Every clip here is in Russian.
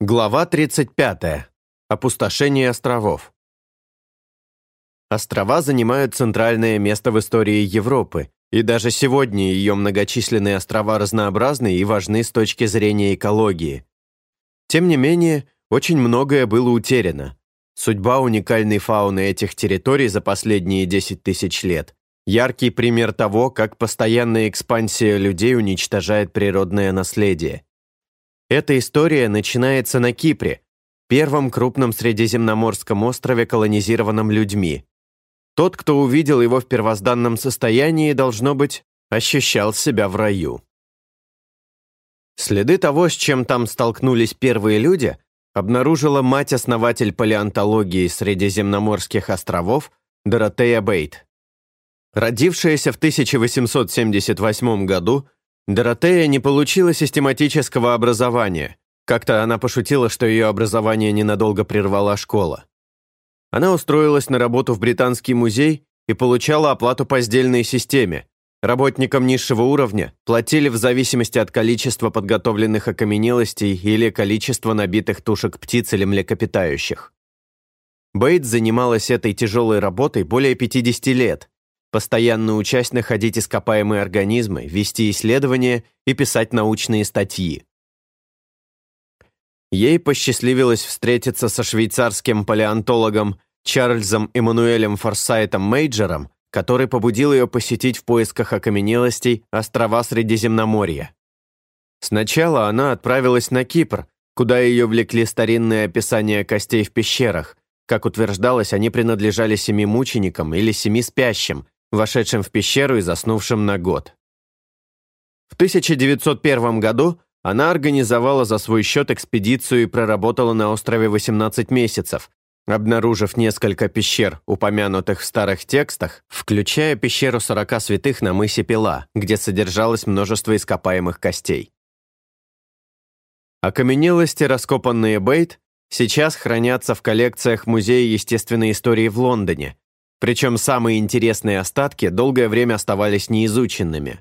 Глава 35. Опустошение островов. Острова занимают центральное место в истории Европы, и даже сегодня ее многочисленные острова разнообразны и важны с точки зрения экологии. Тем не менее, очень многое было утеряно. Судьба уникальной фауны этих территорий за последние 10 тысяч лет – яркий пример того, как постоянная экспансия людей уничтожает природное наследие. Эта история начинается на Кипре, первом крупном средиземноморском острове, колонизированном людьми. Тот, кто увидел его в первозданном состоянии, должно быть, ощущал себя в раю. Следы того, с чем там столкнулись первые люди, обнаружила мать-основатель палеонтологии Средиземноморских островов Доротея Бейт. Родившаяся в 1878 году, Доротея не получила систематического образования. Как-то она пошутила, что ее образование ненадолго прервала школа. Она устроилась на работу в Британский музей и получала оплату по сдельной системе. Работникам низшего уровня платили в зависимости от количества подготовленных окаменелостей или количества набитых тушек птиц или млекопитающих. Бейт занималась этой тяжелой работой более 50 лет постоянно учась находить ископаемые организмы, вести исследования и писать научные статьи. Ей посчастливилось встретиться со швейцарским палеонтологом Чарльзом Эммануэлем Форсайтом Мейджером, который побудил ее посетить в поисках окаменелостей острова Средиземноморья. Сначала она отправилась на Кипр, куда ее влекли старинные описания костей в пещерах. Как утверждалось, они принадлежали семи мученикам или семи спящим, вошедшим в пещеру и заснувшим на год. В 1901 году она организовала за свой счет экспедицию и проработала на острове 18 месяцев, обнаружив несколько пещер, упомянутых в старых текстах, включая пещеру 40 святых на мысе Пила, где содержалось множество ископаемых костей. Окаменелости, раскопанные Бейт, сейчас хранятся в коллекциях Музея естественной истории в Лондоне, причем самые интересные остатки долгое время оставались неизученными.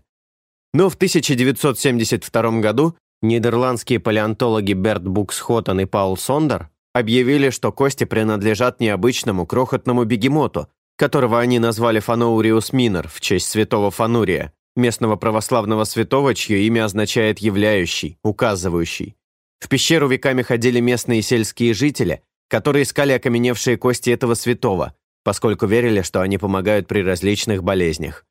Но в 1972 году нидерландские палеонтологи Берт Буксхоттен и Паул Сондер объявили, что кости принадлежат необычному крохотному бегемоту, которого они назвали Фаноуриус Минор в честь святого Фанурия, местного православного святого, чье имя означает «являющий», «указывающий». В пещеру веками ходили местные сельские жители, которые искали окаменевшие кости этого святого, поскольку верили, что они помогают при различных болезнях.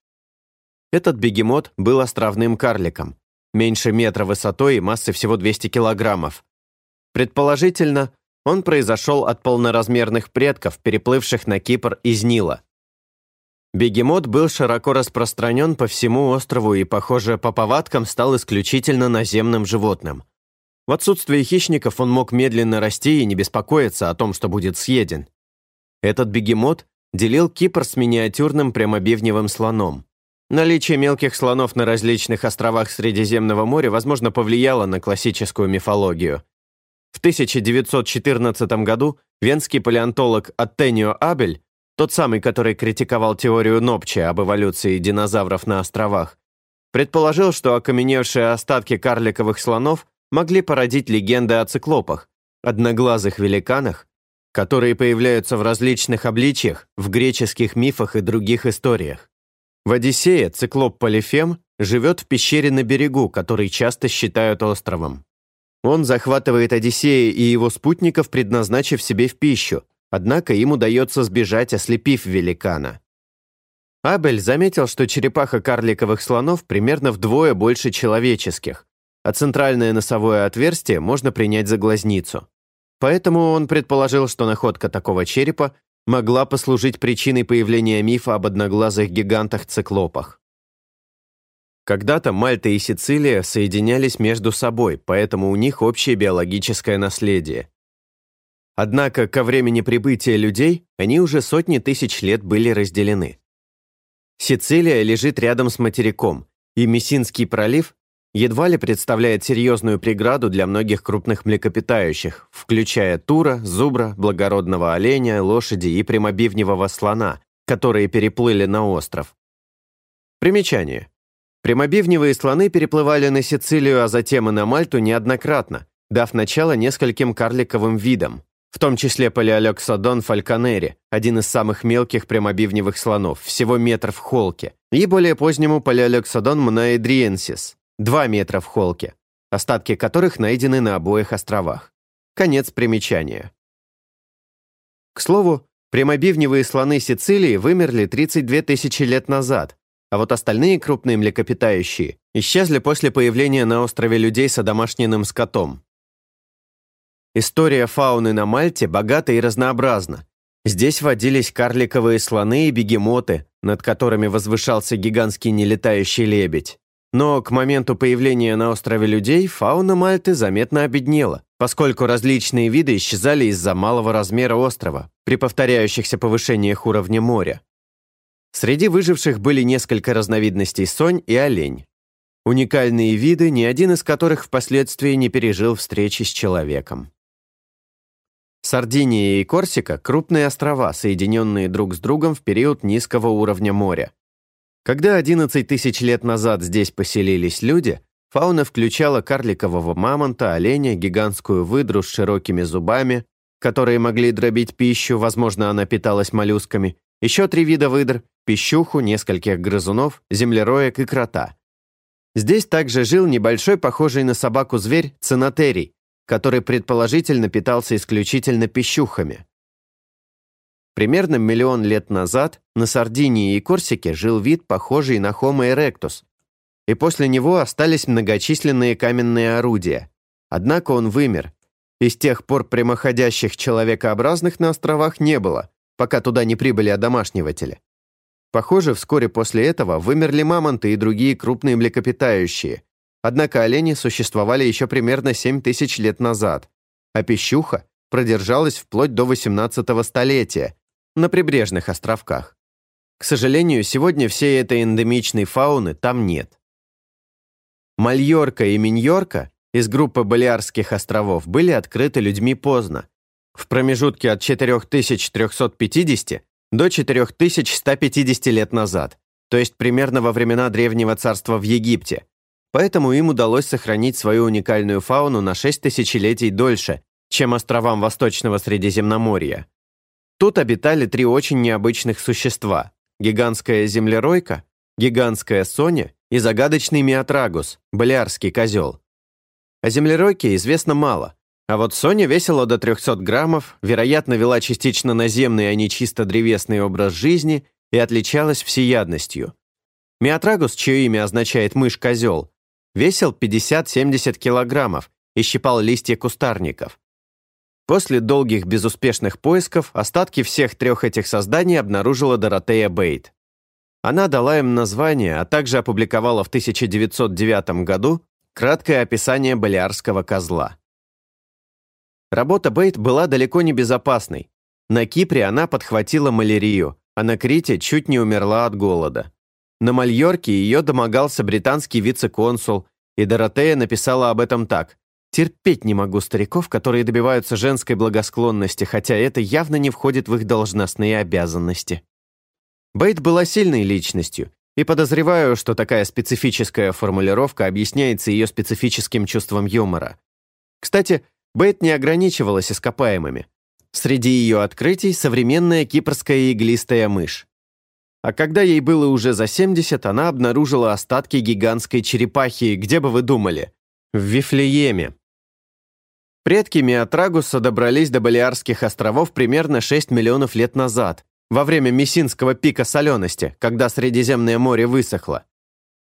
Этот бегемот был островным карликом, меньше метра высотой и массой всего 200 килограммов. Предположительно, он произошел от полноразмерных предков, переплывших на Кипр из Нила. Бегемот был широко распространен по всему острову и, похоже, по повадкам стал исключительно наземным животным. В отсутствие хищников он мог медленно расти и не беспокоиться о том, что будет съеден. Этот бегемот делил Кипр с миниатюрным прямобивневым слоном. Наличие мелких слонов на различных островах Средиземного моря, возможно, повлияло на классическую мифологию. В 1914 году венский палеонтолог Аттенио Абель, тот самый, который критиковал теорию Нопча об эволюции динозавров на островах, предположил, что окаменевшие остатки карликовых слонов могли породить легенды о циклопах, одноглазых великанах, которые появляются в различных обличьях в греческих мифах и других историях. В «Одиссее» циклоп Полифем живет в пещере на берегу, который часто считают островом. Он захватывает Одиссея и его спутников, предназначив себе в пищу, однако им удается сбежать, ослепив великана. Абель заметил, что черепаха карликовых слонов примерно вдвое больше человеческих, а центральное носовое отверстие можно принять за глазницу. Поэтому он предположил, что находка такого черепа могла послужить причиной появления мифа об одноглазых гигантах-циклопах. Когда-то Мальта и Сицилия соединялись между собой, поэтому у них общее биологическое наследие. Однако ко времени прибытия людей они уже сотни тысяч лет были разделены. Сицилия лежит рядом с материком, и Мессинский пролив едва ли представляет серьезную преграду для многих крупных млекопитающих, включая тура, зубра, благородного оленя, лошади и прямобивневого слона, которые переплыли на остров. Примечание. Прямобивневые слоны переплывали на Сицилию, а затем и на Мальту неоднократно, дав начало нескольким карликовым видам, в том числе палеолексодон фальконери, один из самых мелких прямобивневых слонов, всего метр в холке, и более позднему палеолексодон моноэдриенсис, 2 метра в холке, остатки которых найдены на обоих островах. Конец примечания. К слову, прямобивневые слоны Сицилии вымерли 32 тысячи лет назад, а вот остальные крупные млекопитающие исчезли после появления на острове людей с одомашненным скотом. История фауны на Мальте богата и разнообразна. Здесь водились карликовые слоны и бегемоты, над которыми возвышался гигантский нелетающий лебедь. Но к моменту появления на острове людей фауна Мальты заметно обеднела, поскольку различные виды исчезали из-за малого размера острова при повторяющихся повышениях уровня моря. Среди выживших были несколько разновидностей сонь и олень. Уникальные виды, ни один из которых впоследствии не пережил встречи с человеком. Сардиния и Корсика – крупные острова, соединенные друг с другом в период низкого уровня моря. Когда 11 тысяч лет назад здесь поселились люди, фауна включала карликового мамонта, оленя, гигантскую выдру с широкими зубами, которые могли дробить пищу, возможно, она питалась моллюсками, еще три вида выдр, пищуху, нескольких грызунов, землероек и крота. Здесь также жил небольшой, похожий на собаку зверь, цинотерий, который предположительно питался исключительно пищухами. Примерно миллион лет назад на Сардинии и Корсике жил вид, похожий на Homo erectus, и после него остались многочисленные каменные орудия. Однако он вымер, и с тех пор прямоходящих человекообразных на островах не было, пока туда не прибыли одомашниватели. Похоже, вскоре после этого вымерли мамонты и другие крупные млекопитающие, однако олени существовали еще примерно 7 тысяч лет назад, а пищуха продержалась вплоть до 18 столетия, на прибрежных островках. К сожалению, сегодня всей этой эндемичной фауны там нет. Мальорка и Миньорка из группы Балиарских островов были открыты людьми поздно, в промежутке от 4350 до 4150 лет назад, то есть примерно во времена Древнего царства в Египте, поэтому им удалось сохранить свою уникальную фауну на 6 тысячелетий дольше, чем островам Восточного Средиземноморья. Тут обитали три очень необычных существа – гигантская землеройка, гигантская соня и загадочный миотрагус, балиарский козел. О землеройке известно мало, а вот Соня весила до 300 граммов, вероятно, вела частично наземный, а не чисто древесный образ жизни и отличалась всеядностью. Миотрагус, чье имя означает «мышь-козел», весил 50-70 килограммов и щипал листья кустарников. После долгих безуспешных поисков остатки всех трех этих созданий обнаружила Доротея Бейт. Она дала им название, а также опубликовала в 1909 году краткое описание балиарского козла. Работа Бейт была далеко не безопасной. На Кипре она подхватила малярию, а на Крите чуть не умерла от голода. На Мальорке ее домогался британский вице-консул, и Доротея написала об этом так. Терпеть не могу стариков, которые добиваются женской благосклонности, хотя это явно не входит в их должностные обязанности. Бейт была сильной личностью, и подозреваю, что такая специфическая формулировка объясняется ее специфическим чувством юмора. Кстати, Бейт не ограничивалась ископаемыми. Среди ее открытий современная кипрская иглистая мышь. А когда ей было уже за 70, она обнаружила остатки гигантской черепахи, где бы вы думали? В Вифлееме, Предки Миотрагуса добрались до Балиарских островов примерно 6 миллионов лет назад, во время Мессинского пика солености, когда Средиземное море высохло.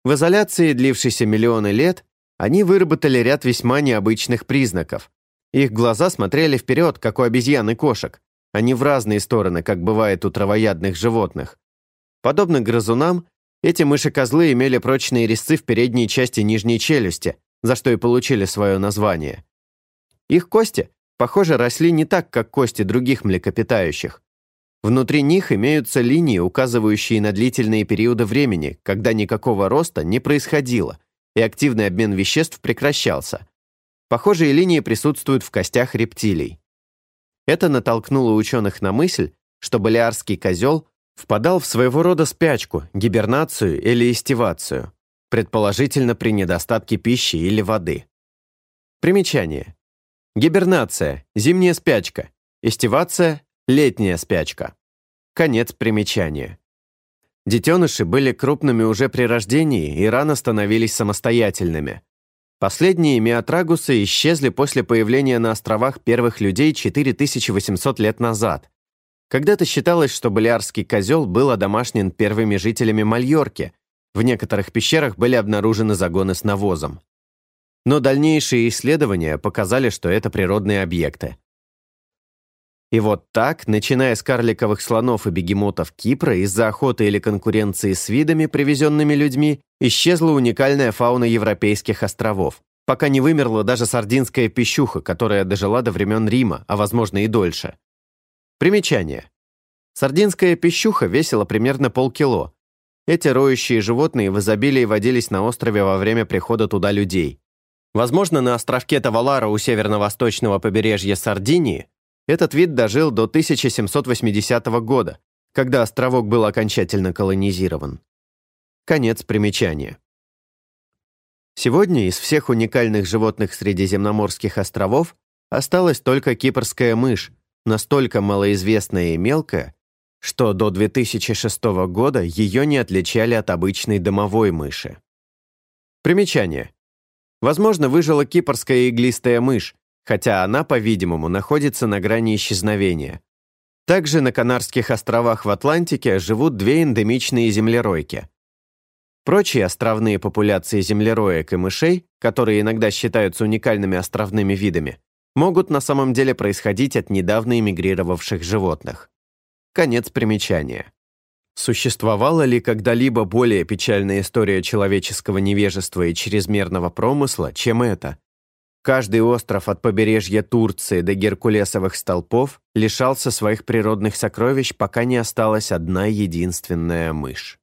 В изоляции, длившейся миллионы лет, они выработали ряд весьма необычных признаков. Их глаза смотрели вперед, как у обезьян и кошек, а не в разные стороны, как бывает у травоядных животных. Подобно грызунам, эти мыши-козлы имели прочные резцы в передней части нижней челюсти, за что и получили свое название. Их кости, похоже, росли не так, как кости других млекопитающих. Внутри них имеются линии, указывающие на длительные периоды времени, когда никакого роста не происходило, и активный обмен веществ прекращался. Похожие линии присутствуют в костях рептилий. Это натолкнуло ученых на мысль, что балиарский козел впадал в своего рода спячку, гибернацию или эстивацию, предположительно при недостатке пищи или воды. Примечание. Гибернация – зимняя спячка. Эстивация – летняя спячка. Конец примечания. Детеныши были крупными уже при рождении и рано становились самостоятельными. Последние миотрагусы исчезли после появления на островах первых людей 4800 лет назад. Когда-то считалось, что Балиарский козел был одомашнен первыми жителями Мальорки. В некоторых пещерах были обнаружены загоны с навозом. Но дальнейшие исследования показали, что это природные объекты. И вот так, начиная с карликовых слонов и бегемотов Кипра, из-за охоты или конкуренции с видами, привезенными людьми, исчезла уникальная фауна европейских островов, пока не вымерла даже сардинская пищуха, которая дожила до времен Рима, а возможно и дольше. Примечание. Сардинская пищуха весила примерно полкило. Эти роющие животные в изобилии водились на острове во время прихода туда людей. Возможно, на островке Тавалара у северно-восточного побережья Сардинии этот вид дожил до 1780 года, когда островок был окончательно колонизирован. Конец примечания. Сегодня из всех уникальных животных Средиземноморских островов осталась только кипрская мышь, настолько малоизвестная и мелкая, что до 2006 года ее не отличали от обычной домовой мыши. Примечание. Возможно, выжила кипрская иглистая мышь, хотя она, по-видимому, находится на грани исчезновения. Также на Канарских островах в Атлантике живут две эндемичные землеройки. Прочие островные популяции землероек и мышей, которые иногда считаются уникальными островными видами, могут на самом деле происходить от недавно эмигрировавших животных. Конец примечания. Существовала ли когда-либо более печальная история человеческого невежества и чрезмерного промысла, чем эта? Каждый остров от побережья Турции до Геркулесовых столпов лишался своих природных сокровищ, пока не осталась одна единственная мышь.